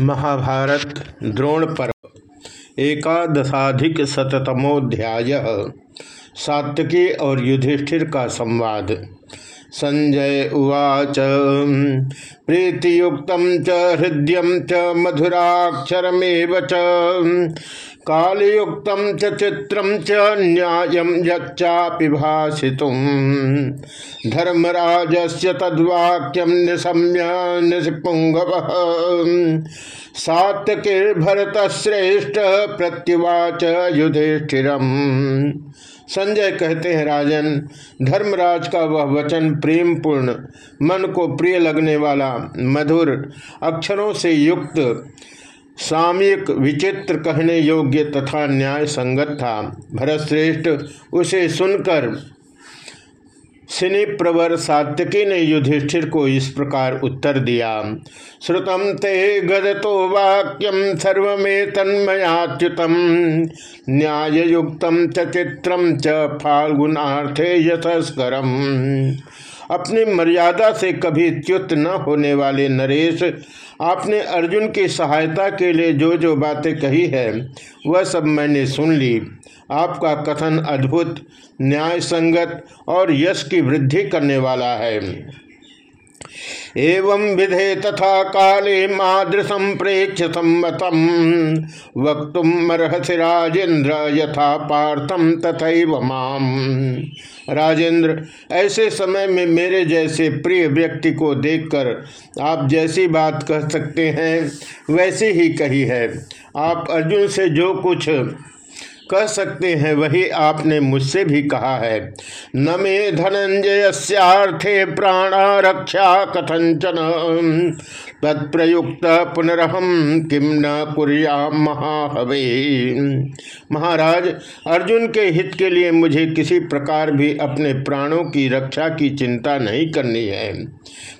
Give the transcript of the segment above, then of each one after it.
महाभारत द्रोण पर्व, एकादशाधिक शतमोध्याय सात्विकी और युधिष्ठिर का संवाद। संजय उवाच, प्रीतियुक्त च, हृदय च, मधुराक्षरमेव च। कालयुक्त च चित्रम न्याय धर्मराज से तद्वाक्यम निशम्य निपुंगव भरत श्रेष्ठ प्रत्युवाच युधिष्ठिरम। संजय कहते हैं, राजन, धर्मराज का वह वचन प्रेम पूर्ण मन को प्रिय लगने वाला, मधुर, अक्षरों से युक्त सामयिक विचित्र कहने योग्य तथा न्याय संगत था। भरतश्रेष्ठ उसे सुनकर सिनी प्रवर सात्यकी ने युधिष्ठिर को इस प्रकार उत्तर दिया श्रुतम ते गदतो वाक्यम सर्वे तन्मयाच्युतम न्याय युक्त च चित्रम च फाल्गुनार्थे यशस्करम अपनी मर्यादा से कभी च्युत न होने वाले नरेश, आपने अर्जुन की सहायता के लिए जो जो बातें कही है, वह सब मैंने सुन ली। आपका कथन अद्भुत न्याय संगत और यश की वृद्धि करने वाला है। एवं विधे तथा काले माद्र संप्रेक्ष सम्मतम वक्तुम अर्हसि राजेंद्र यथा पार्थम तथा माम। राजेंद्र ऐसे समय में मेरे जैसे प्रिय व्यक्ति को देखकर आप जैसी बात कह सकते हैं, वैसे ही कही है। आप अर्जुन से जो कुछ कह सकते हैं, वही आपने मुझसे भी कहा है। न मे धनंजय प्राणा रक्षा कथंचन तत्प्रयुक्त पुनरहम किम न कुरिया महाहवे। महाराज, अर्जुन के हित के लिए मुझे किसी प्रकार भी अपने प्राणों की रक्षा की चिंता नहीं करनी है।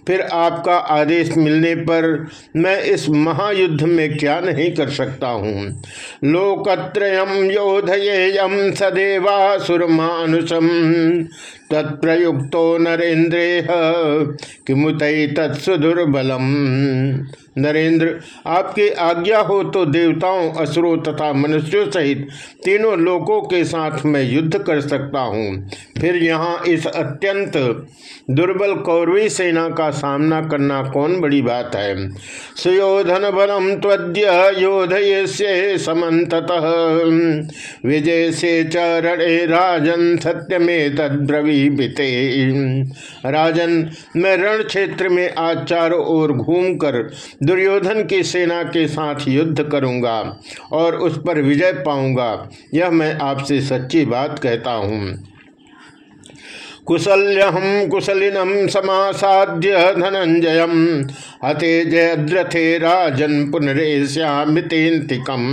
फिर आपका आदेश मिलने पर मैं इस महायुद्ध में क्या नहीं कर सकता हूँ? लोकत्रयम योधयेयम सदेवासुरमानुषम तत्प्रयुक्तो नरेन्द्रेह किमुत तत्सुदुर्बलम नरेंद्र, आपकी आज्ञा हो तो देवताओं, असुरों तथा मनुष्यों सहित तीनों लोकों के साथ मैं युद्ध कर सकता हूँ। फिर यहाँ इस अत्यंत दुर्बल कौरवी सेना का सामना करना कौन बड़ी बात है? सुयोधन बलम त्वद्य योधये से समत विजय से चरणे राजन सत्य में तद्रवी बिते राजन मैं रण क्षेत्र में आज चारों ओर घूम कर दुर्योधन की सेना के साथ युद्ध करूँगा और उस पर विजय पाऊँगा। यह मैं आपसे सच्ची बात कहता हूँ। कुशल्यहम कुशलिनम समासाद्य धनंजय। हते जयद्रथे राजन पुनरेश्यामितेन्तिकम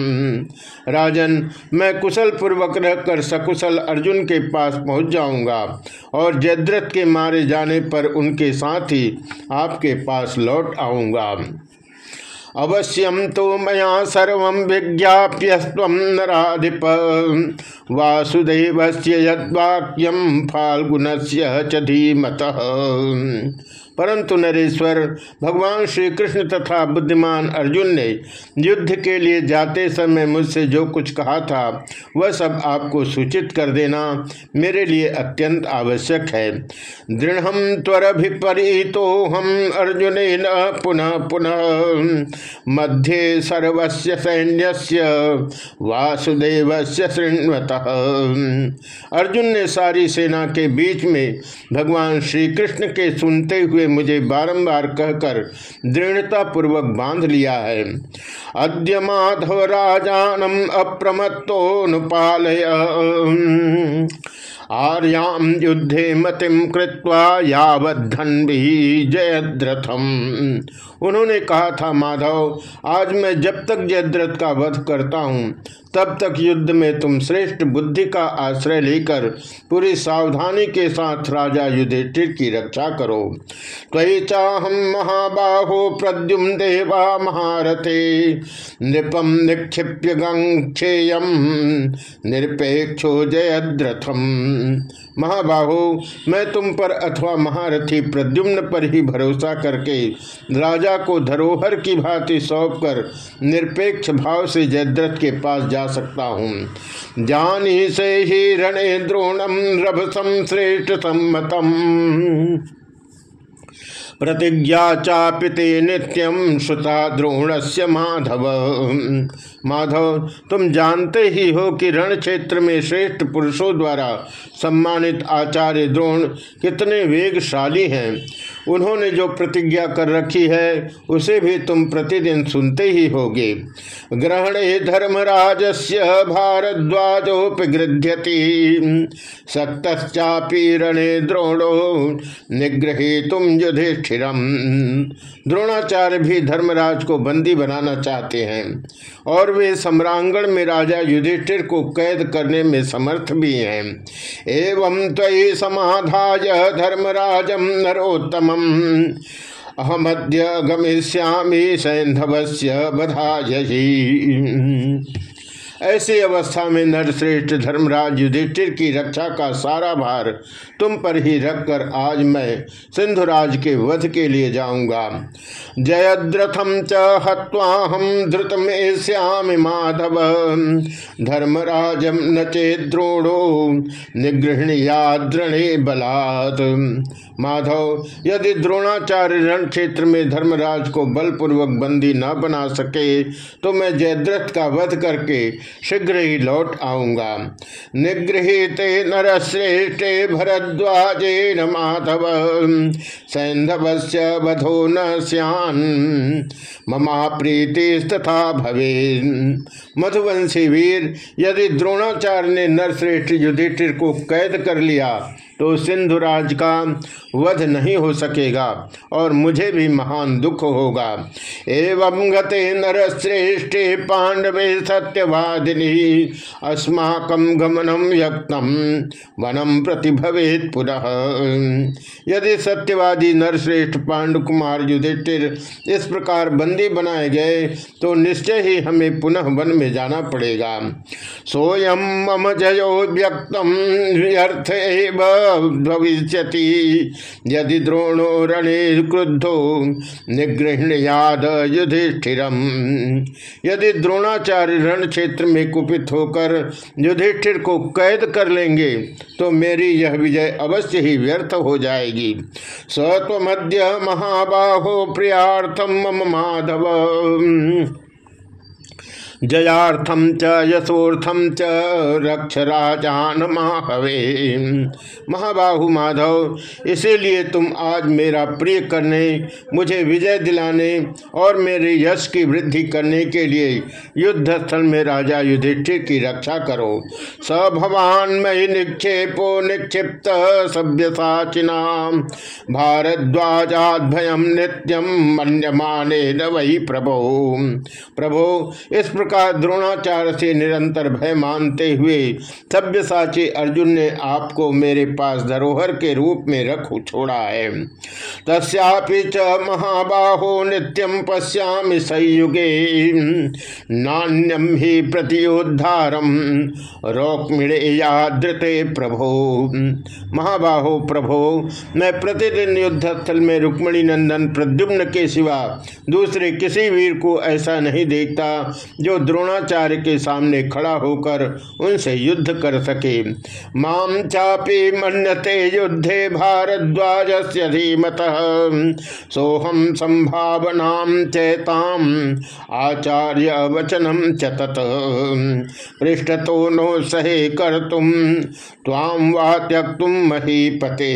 राजन, मैं कुशल पूर्वक रहकर सकुशल अर्जुन के पास पहुँच जाऊँगा और जयद्रथ के मारे जाने पर उनके साथ ही आपके पास लौट आऊँगा। अवश्यम तो मैं सर्व विज्ञाप्य स्व नाधिप वासुदेव से यद्वाक्यम फाल्गुन से धीमत। परंतु नरेश्वर, भगवान श्री कृष्ण तथा बुद्धिमान अर्जुन ने युद्ध के लिए जाते समय मुझसे जो कुछ कहा था, वह सब आपको सूचित कर देना मेरे लिए अत्यंत आवश्यक है। दृढ़ त्वरभिपरी तो हम अर्जुन न पुनः पुनः। मध्य सर्वस्य सैन्य वासुदेव से अर्जुन ने सारी सेना के बीच में भगवान श्री कृष्ण के सुनते हुए मुझे बारंबार कहकर दृढ़ता पूर्वक बाँध लिया है। अद्य माधव राजानम अप्रमत्तोनुपालय आर्याम युद्धे मतिम कृत्वा यावधन भी जयद्रथम। उन्होंने कहा था, माधव, आज मैं जब तक जयद्रथ का वध करता हूँ तब तक युद्ध में तुम श्रेष्ठ बुद्धि का आश्रय लेकर पूरी सावधानी के साथ राजा युधिष्ठिर की रक्षा करो। त्वि चाहम महाबाहो प्रद्युम देवा महारथे। नृपम निक्षिप्य गंक्षेयम निरपेक्षो जयद्रथम महाबाहो, मैं तुम पर अथवा महारथी प्रद्युम्न पर ही भरोसा करके राजा को धरोहर की भांति सौंप कर निरपेक्ष भाव से जयद्रथ के पास जा सकता हूँ। जानी से ही रणे द्रोणम रभसम श्रेष्ठ सम्मतम प्रतिज्ञा चापिते नित्यम श्रुता द्रोण से माधव। माधव, तुम जानते ही हो कि रण क्षेत्र में श्रेष्ठ पुरुषों द्वारा सम्मानित आचार्य द्रोण कितने वेगशाली हैं। उन्होंने जो प्रतिज्ञा कर रखी है, उसे भी तुम प्रतिदिन सुनते ही होगे। ग्रहण धर्मराज से भारद्वाजोपगृध्यति सक्तश्चापी रणे द्रोणो निग्रही तुम युधिष्ठिर द्रोणाचार्य भी धर्मराज को बंदी बनाना चाहते हैं, और वे सम्रांगण में राजा युधिष्ठिर को कैद करने में समर्थ भी हैं। एवं तय समाधाय धर्मराजम नरोत्तम अहमद्य गमिष्यामी सैंधवस्य बधाई ऐसी अवस्था में नरश्रेष्ठ धर्मराज युधिष्ठिर की रक्षा का सारा भार तुम पर ही रखकर आज मैं सिंधुराज के वध के लिए जाऊँगा। जयद्रथम च हत्वाहम में श्याम माधव। धर्मराजम न द्रोणो निगृहणियाद्रणे बलात्। माधव, यदि द्रोणाचार्य रण क्षेत्र में धर्मराज को बलपूर्वक बंदी न बना सके तो मैं जयद्रथ का वध करके शीघ्र ही लौट आऊँगा। निगृहित भरद्वाजे न माधव। सैंधव से बधो न सियान। ममा प्रीति तथा भवे मधुवंशी वीर यदि द्रोणाचार्य ने नरश्रेष्ठ युधिष्ठिर को कैद कर लिया तो सिंधुराज का वध नहीं हो सकेगा और मुझे भी महान दुख होगा। एवं गते नरश्रेष्ठे पांडवे सत्यवादिनी अस्माकम गमनम यक्तम वनम प्रतिभवेत पुनः। यदि सत्यवादी नरश्रेष्ठ पांडु कुमार युधिष्ठिर इस प्रकार बंदी बनाए गए तो निश्चय ही हमें पुनः वन में जाना पड़ेगा। सोयम मम जयो व्यक्तम व्यर्थ भविष्यति यदि द्रोणो रणे क्रुद्धो, निगृहण याद युधिष्ठिर यदि द्रोणाचार्य रण क्षेत्र में कुपित होकर युधिष्ठिर को कैद कर लेंगे तो मेरी यह विजय अवश्य ही व्यर्थ हो जाएगी। सत्वमद्य महाबाहो प्रियार्थम मम माधव। जयार्थम च यशोर्थम च रक्ष राजान महावे महाबाहु माधव, इसीलिए तुम आज मेरा प्रिय करने, मुझे विजय दिलाने और मेरे यश की वृद्धि करने के लिए युद्ध स्थल में राजा युधिष्ठिर की रक्षा करो। स भवान मई निक्षेपो, निक्षिप्त सभ्य साचिना भारद्वाजाद भयम नित्यम मन्यमाने वही प्रभो। प्रभो, इस प्रकार प्रकार द्रोणाचार्य से निरंतर भय मानते हुए सभ्य साची अर्जुन ने आपको मेरे पास धरोहर के रूप में रख छोड़ा है। तस्यापि च महाबाहो नित्यम पश्यामि संयुगे। नान्यम ही प्रतियोद्धारम रोकमिड़े यादृते प्रभो। महाबाहो प्रभो, मैं प्रतिदिन युद्ध स्थल में रुक्मणी नंदन प्रद्युम्न के सिवा दूसरे किसी वीर को ऐसा नहीं देखता जो द्रोणाचार्य के सामने खड़ा होकर उनसे युद्ध कर सके। माम चापी मन्यते युद्धे भारद्वाज से धीमत। सोहम संभावना चेताम। आचार्य वचनम चतत पृष्ठ तो नो सहे कर तुम ताम वा मही पते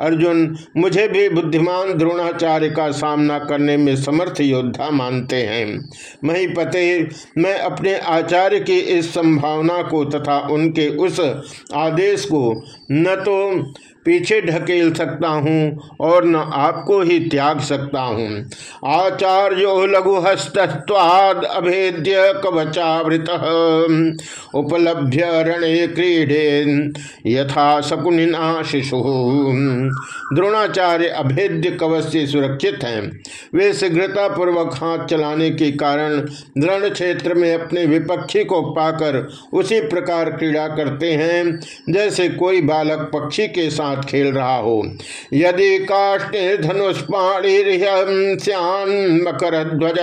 अर्जुन, मुझे भी बुद्धिमान द्रोणाचार्य का सामना करने में समर्थ योद्धा मानते हैं। महीपते मैं अपने आचार्य की इस संभावना को तथा उनके उस आदेश को न तो पीछे ढकेल सकता हूँ और न आपको ही त्याग सकता हूँ। आचार्यो लघु हस्तवाद अभेद्य कवचावृत। उपलभ्य रणे क्रीडे यथा शकुनिना शिशु। द्रोणाचार्य अभेद्य कवच से सुरक्षित हैं। वे शीघ्रता पूर्वक हाथ चलाने के कारण रण क्षेत्र में अपने विपक्षी को पाकर उसी प्रकार क्रीड़ा करते हैं। जैसे कोई बालक पक्षी के साथ खेल रहा हो। यदि काष्टे धनुष्पाणी मकर ध्वज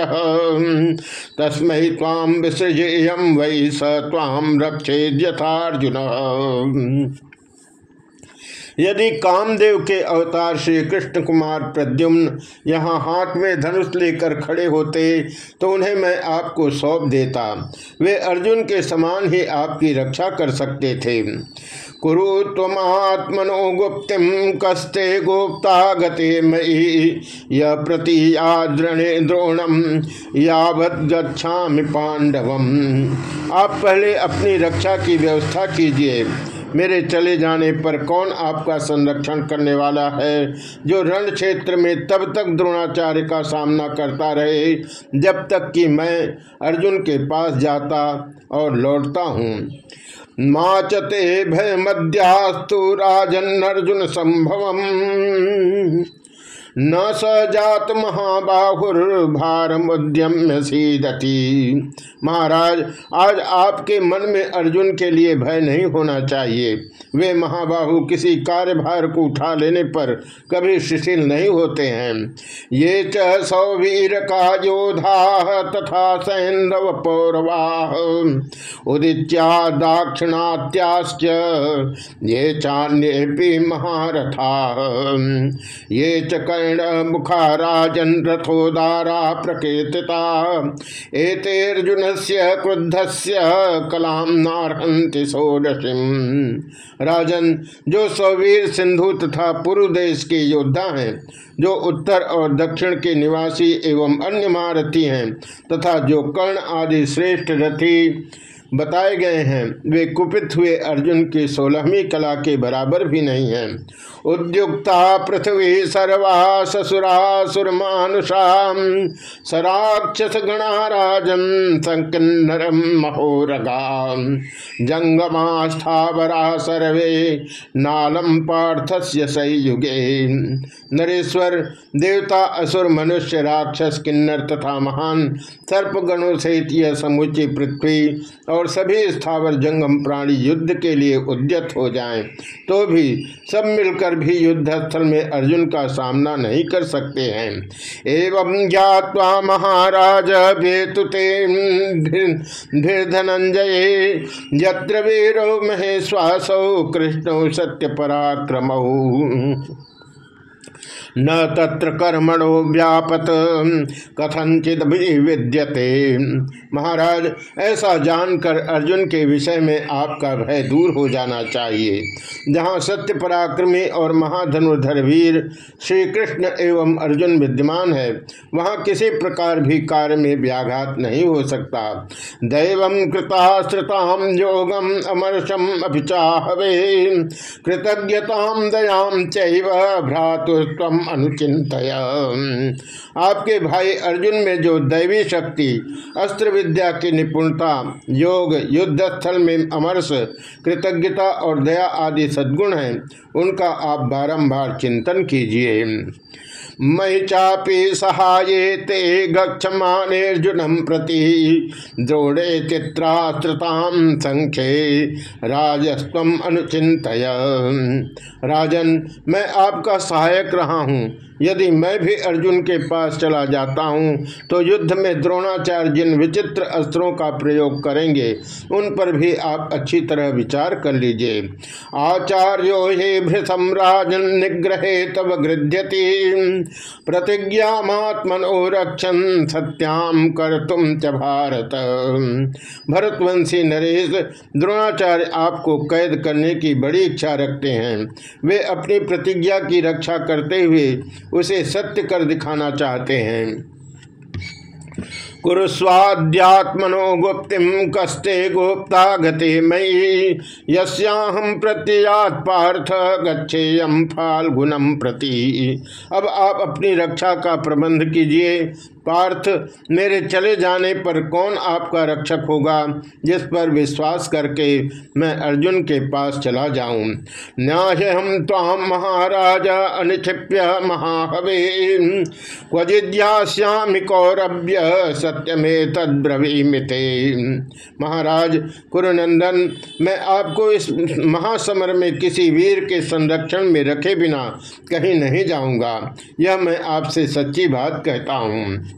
तस्म ताम विसृजेयम वै स ताम रक्षे यथार्जुन। यदि कामदेव के अवतार श्री कृष्ण कुमार प्रद्युम्न यहाँ हाथ में धनुष लेकर खड़े होते तो उन्हें मैं आपको सौंप देता। वे अर्जुन के समान ही आपकी रक्षा कर सकते थे। कुरु तमात्मनो गुप्तिम कस्ते गुप्ता गते मयी, य प्रति आद्रणे द्रोणम यावत गच्छा पांडवम आप पहले अपनी रक्षा की व्यवस्था कीजिए। मेरे चले जाने पर कौन आपका संरक्षण करने वाला है? जो रण क्षेत्र में तब तक द्रोणाचार्य का सामना करता रहे, जब तक कि मैं अर्जुन के पास जाता और लौटता हूँ। माचते भय मध्यास्तु राजन अर्जुन संभवम। न स जात महाबाहुर्भारम उद्यम्य सीदती। महाराज, आज आपके मन में अर्जुन के लिए भय नहीं होना चाहिए। वे महाबाहु किसी कार्यभार को उठा लेने पर कभी शिथिल नहीं होते हैं। ये च सौवीर का योधा तथा सैंधव पौरवाह। उदित्या दाक्षिणात्याश्च, ये चान्ये महारथा। ये च कर्ण मुखा राजन रथोदारा प्रकृतिता एतेर्जुन से क्रुद्ध से कलाम नारहंति राजन, जो सौवीर सिंधु तथा पूर्व देश के योद्धा हैं, जो उत्तर और दक्षिण के निवासी एवं अन्य महारथी हैं, तथा जो कर्ण आदि श्रेष्ठ रथी बताए गए हैं। वे कुपित हुए अर्जुन की सोलहवीं कला के बराबर भी नहीं हैं। उद्युक्ता पृथ्वी सर्वा ससुरासुरमानुषा सराक्षस गणाराजन संकिन्नरम महोरगा जंगमास्थावरा सर्वे नालम पार्थस्य संयुगे। नरेश्वर, देवता, असुर, मनुष्य, राक्षस, किन्नर तथा महान सर्पगणों सहित यह समुची पृथ्वी और सभी स्थावर जंगम प्राणी युद्ध के लिए उद्यत हो जाएँ तो भी सब मिलकर भी युद्ध स्थल में अर्जुन का सामना नहीं कर सकते हैं। एवं ज्ञावा महाराज भेतुते धनंजय यत्र वीरो महेश्वासौ, कृष्ण सत्य पराक्रम न तत्र कर्मणो व्यापत। कथनचित भी विद्यते। महाराज, ऐसा जानकर अर्जुन के विषय में आपका भय दूर हो जाना चाहिए। जहाँ सत्य पराक्रमी और महाधनुर्धर वीर श्री कृष्ण एवं अर्जुन विद्यमान है, वहाँ किसी प्रकार भी कार्य में व्याघात नहीं हो सकता। दैव कृताश्रिताम योगम अमर्षम अभिचाहवे कृतज्ञताम दयाम चैव अनुचिंत आपके भाई अर्जुन में जो दैवी शक्ति, अस्त्र विद्या की निपुणता, योग, युद्ध स्थल में अमरस कृतज्ञता और दया आदि सद्गुण हैं, उनका आप बारंबार चिंतन कीजिए। मई चापी सहाये ते गक्षमानेर्जुनम प्रति द्रोणे चित्रास्त्रता संख्ये राजस्व अनुचिंत राजन, मैं आपका सहायक रहा हूँ। यदि मैं भी अर्जुन के पास चला जाता हूँ तो युद्ध में द्रोणाचार्य जिन विचित्र अस्त्रों का प्रयोग करेंगे, उन पर भी आप अच्छी तरह विचार कर लीजिए। आचार्यो हे भृतम राजन निग्रहे तब गृध्यति। प्रतिज्ञात्मनो रक्षण सत्याम कर तुम च भारत। भरतवंशी नरेश, द्रोणाचार्य आपको कैद करने की बड़ी इच्छा रखते हैं। वे अपनी प्रतिज्ञा की रक्षा करते हुए उसे सत्य कर दिखाना चाहते हैं। कुरुस्वाद्यात्मनो गुप्तिम कस्ते गुप्ता गति मयि यस्याहम प्रत्यात पार्थ गच्छेयम फाल्गुनम प्रति। अब आप अपनी रक्षा का प्रबंध कीजिए। पार्थ, मेरे चले जाने पर कौन आपका रक्षक होगा, जिस पर विश्वास करके मैं अर्जुन के पास चला जाऊँ? न्याय हम ताम महाराज अनिक्षिप्य महाहवे क्वजिज्ञास्यामि कौरभ्य सत्यमे तद्रवीमिते महाराज कुरुनंदन, मैं आपको इस महासमर में किसी वीर के संरक्षण में रखे बिना कहीं नहीं जाऊँगा। यह मैं आपसे सच्ची बात कहता हूँ।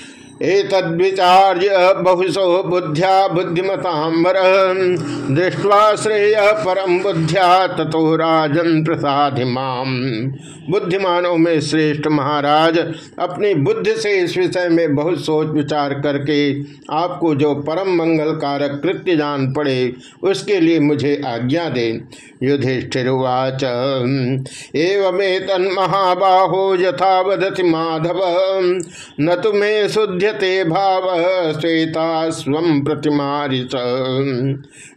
एतद्विचार्य बहुशो बुद्ध्या बुद्धिमतांबर दृष्ट्वा श्रेय परम बुद्ध्या तथो राजन प्रसाद माम। बुद्धिमानों में श्रेष्ठ महाराज, अपनी बुद्धि से इस विषय में बहुत सोच विचार करके आपको जो परम मंगल कारक कृत्य जान पड़े, उसके लिए मुझे आज्ञा दे। युधिष्ठिर्वाच एवमे तन्महाबाहो यथावधति माधव। न तुम्हें शुद्धते भाव श्वेता स्व प्रतिमारित।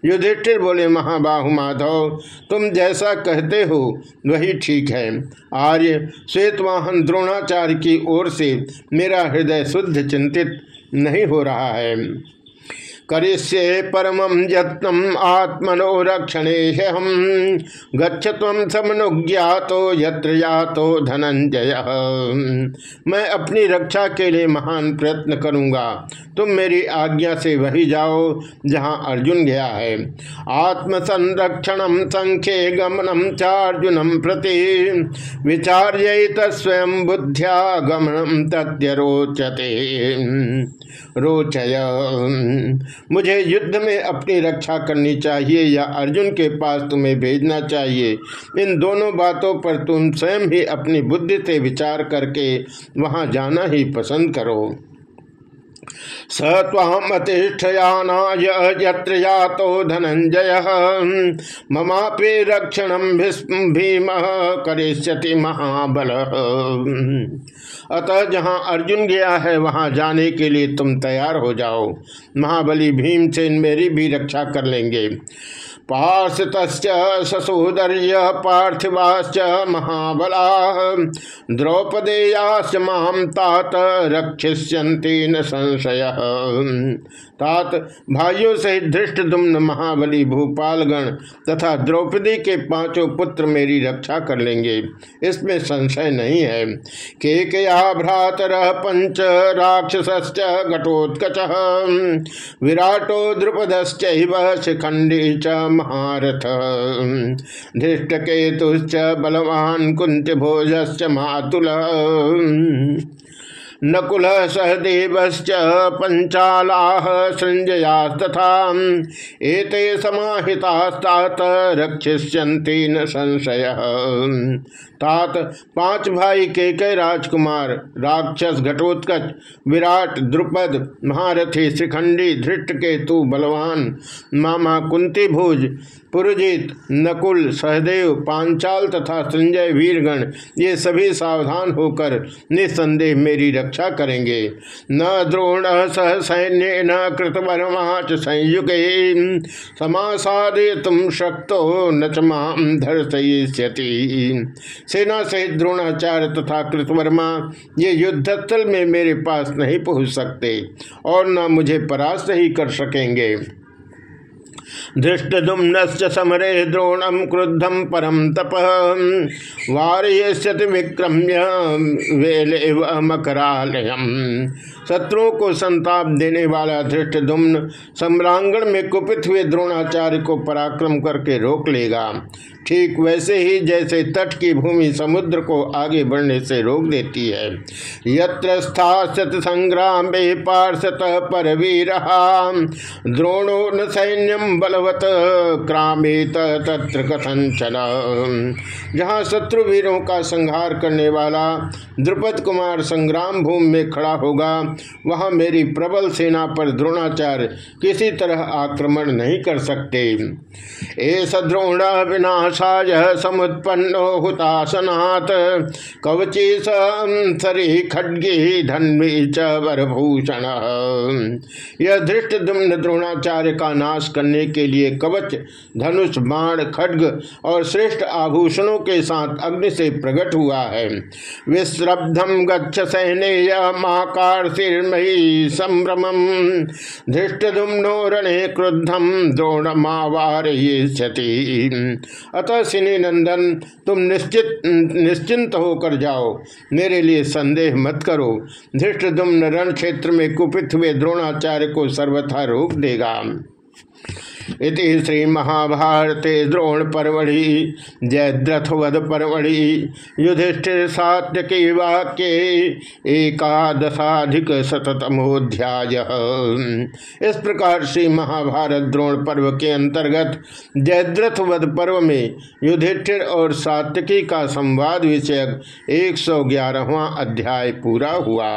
युधिष्ठिर बोले, महाबाहु माधव, तुम जैसा कहते हो, वही ठीक है। आर्य, श्वेतवाहन द्रोणाचार्य की ओर से मेरा हृदय शुद्ध चिंतित नहीं हो रहा है। करिष्ये परम यत्न आत्मनो रक्षणे हम गच्छ तम समनुज्ञातो यत्र यातो धनंजय मैं अपनी रक्षा के लिए महान प्रयत्न करूँगा। तुम मेरी आज्ञा से वही जाओ, जहाँ अर्जुन गया है। आत्म संरक्षण संख्ये गमनम चार्जुनम प्रति। विचार्य स्वयं बुद्ध्या गमनम तद्य रोचते रोचय। मुझे युद्ध में अपनी रक्षा करनी चाहिए या अर्जुन के पास तुम्हें भेजना चाहिए? इन दोनों बातों पर तुम स्वयं ही अपनी बुद्धि से विचार करके वहाँ जाना ही पसंद करो। स तामतिष्ठयानाय यत्र यातो धनंजय ममापे रक्षण भीम करिष्यति महाबल। अतः जहाँ अर्जुन गया है, वहाँ जाने के लिए तुम तैयार हो जाओ। महाबली भीम से मेरी भी रक्षा कर लेंगे। पार्षत ससोदर्य पार्थिवाश्च महाबला। द्रौपदेयाश्च माम तात रक्षिष्यन्ति न संशय। तात, भाइयों से धृष्ट दुम्न महाबली भूपालगण, तथा द्रौपदी के पाँचों पुत्र मेरी रक्षा कर लेंगे। इसमें संशय नहीं है। के कया भ्रातर पंच राक्षस घटोत्कच। विराटो द्रुपदश्च शिखंडी च महारथ। धृष्ट केतुश्च बलवान कुंत भोजश्च मातुल। नकुल सहदेवश्च पंचालाह संजया तथा एते समाहितास्तात रक्षिष्यन्ति न संशय। तात पाँच भाई के कई राजकुमार, राक्षस घटोत्कच, विराट, द्रुपद, महारथी शिखंडी धृष्ट केतु, बलवान, मामा कुंती भोज पुरजित नकुल, सहदेव, पांचाल तथा संजय वीरगण, ये सभी सावधान होकर निसंदेह मेरी रक्षा करेंगे। न द्रोण सह सैन्य, न कृतवर्माच संयुग। समासादे तुम शक्तो, न धर्षयति सेना सहित द्रोणाचार्य तथा कृतवर्मा, ये युद्धस्थल में मेरे पास नहीं पहुँच सकते और न मुझे परास्त ही कर सकेंगे। धृष्टुम्न समरे द्रोणम क्रुद्धम परम तप। वार्यति विक्रम्य मकरालयम शत्रुओं को संताप देने वाला धृष्ट दुम्न सम्रांगण में कुपित हुए द्रोणाचार्य को पराक्रम करके रोक लेगा। ठीक वैसे ही जैसे तट की भूमि समुद्र को आगे बढ़ने से रोक देती है। यत्र संग्राम पार्षत पर द्रोणो न सैन्यम बलवत क्रामेत तत्र कथंचन जहाँ शत्रु वीरों का संहार करने वाला द्रुपद कुमार संग्राम भूमि में खड़ा होगा, वहाँ मेरी प्रबल सेना पर द्रोणाचार्य किसी तरह आक्रमण नहीं कर सकते। ऐसा द्रोण विनाश साज समुत्पन्नो हुतासनात्। कवची सरी खड्गी धन्वी च वरभूषण। यह धृष्ट दुम्न द्रोणाचार्य का नाश करने के लिए कवच, धनुष, बाण, खड्ग और श्रेष्ठ आभूषणों के साथ अग्नि से प्रकट हुआ है। विश्रब्धम गच्छ सैनेय महाकार सिरमयी संभ्रम। धृष्ट दुम्नो रणे क्रुद्धम द्रोणमावार अतः सिनी नंदन तुम निश्चित, निश्चिंत होकर जाओ। मेरे लिए संदेह मत करो। धृष्ट दुम्न रण क्षेत्र में कुपित हुए द्रोणाचार्य को सर्वथा रोक देगा। इति श्री महाभारते द्रोण परवड़ी जयद्रथवध परवड़ी युधिष्ठिर सात्यकी वाक्य एकादशाधिक शतमोध्याय इस प्रकार श्री महाभारत द्रोण पर्व के अंतर्गत जयद्रथ वध पर्व में युधिष्ठिर और सात्यकी का संवाद विषयक एक सौ ग्यारहवा अध्याय पूरा हुआ।